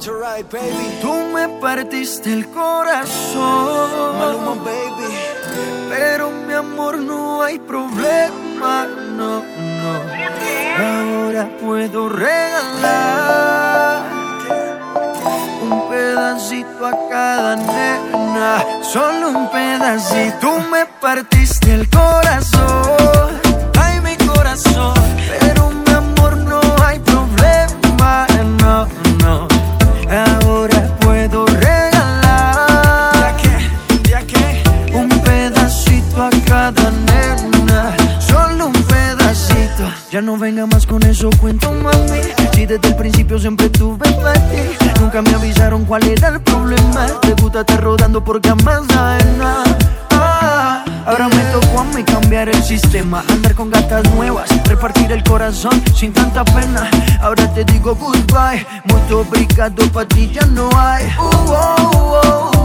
Tú me partiste el corazón. baby. Pero mi amor, no hay problema, no, no. Ahora puedo regalar un pedacito a cada nena, solo un pedacito. Tú me partiste el corazón, solo un pedacito. Ya no venga más con eso, cuento mami. Si desde el principio siempre tuve para ti, nunca me avisaron cuál era el problema. Te gusta estar rodando por camas nada. Ah, Ahora me tocó a mí cambiar el sistema, andar con gatas nuevas, repartir el corazón sin tanta pena. Ahora te digo goodbye, muy obrigado, pa' ti ya no hay. Uh, oh, oh, oh.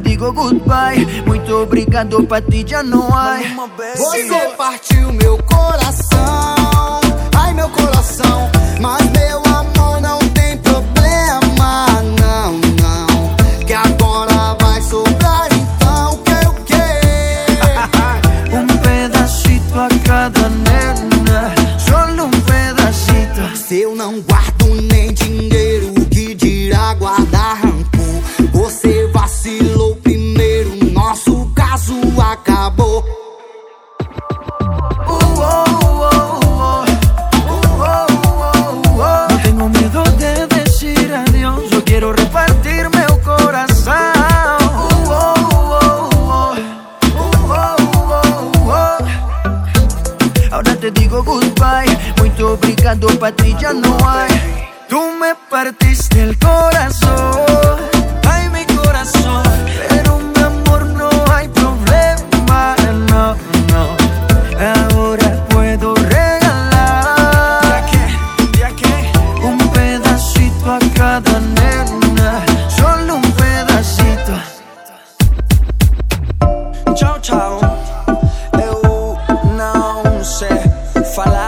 Te digo goodbye, muito obrigado, pa' ti já não hay. Você partiu meu coração, ai meu coração. Mas meu amor não tem problema, não, não. Que agora vai sobrar, então quero o quê? Un pedacito a cada nena, solo un pedacito. Se eu não guardo nem dinheiro, te digo goodbye. Muito obrigado, pra ti ya no hay. Tú me partiste el corazón, ay mi corazón. falar.